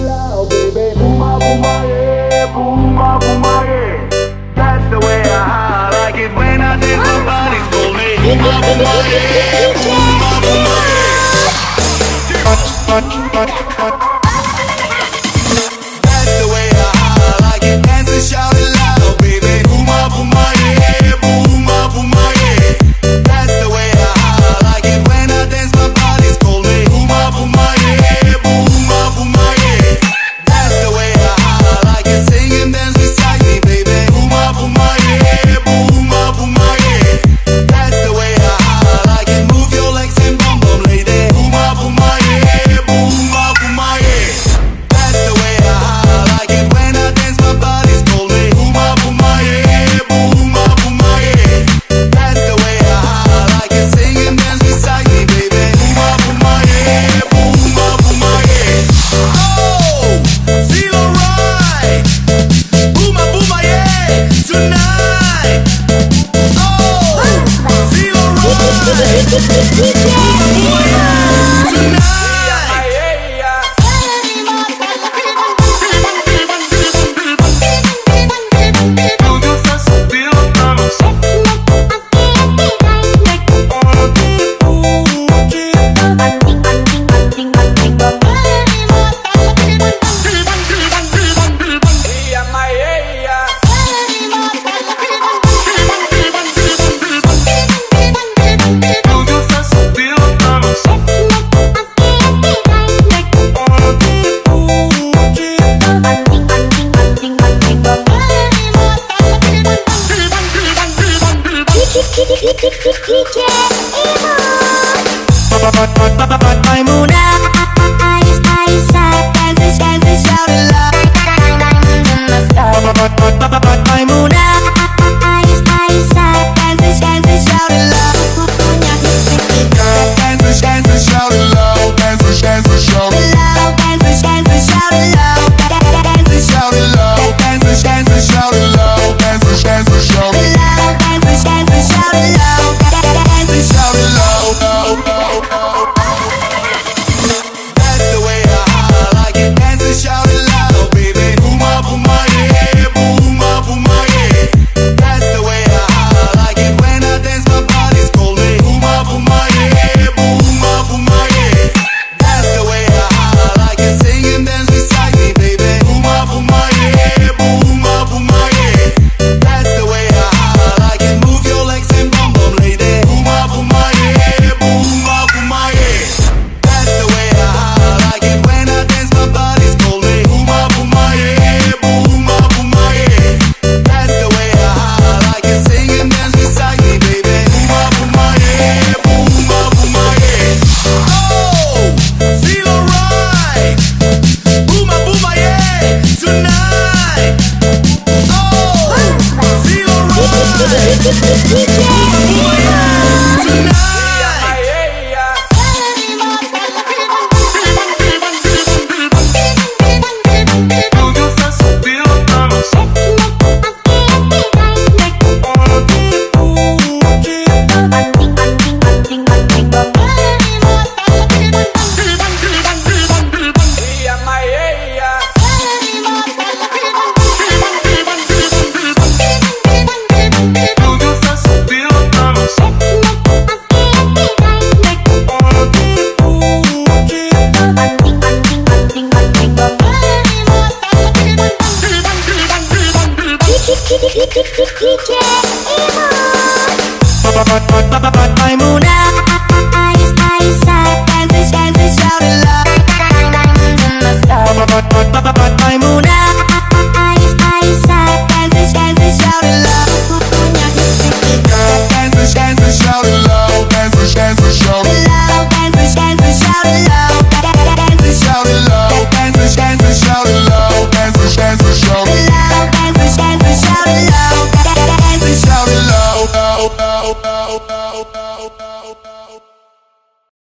loud, baby. Booma, booma, yeah. Booma, booma, yeah. That's the way I like it when I see somebody's calling. Booma, booma, yeah. Booma, booma, yeah. Maymuna Ayız ayız sen kızışken Tonight. Maimuna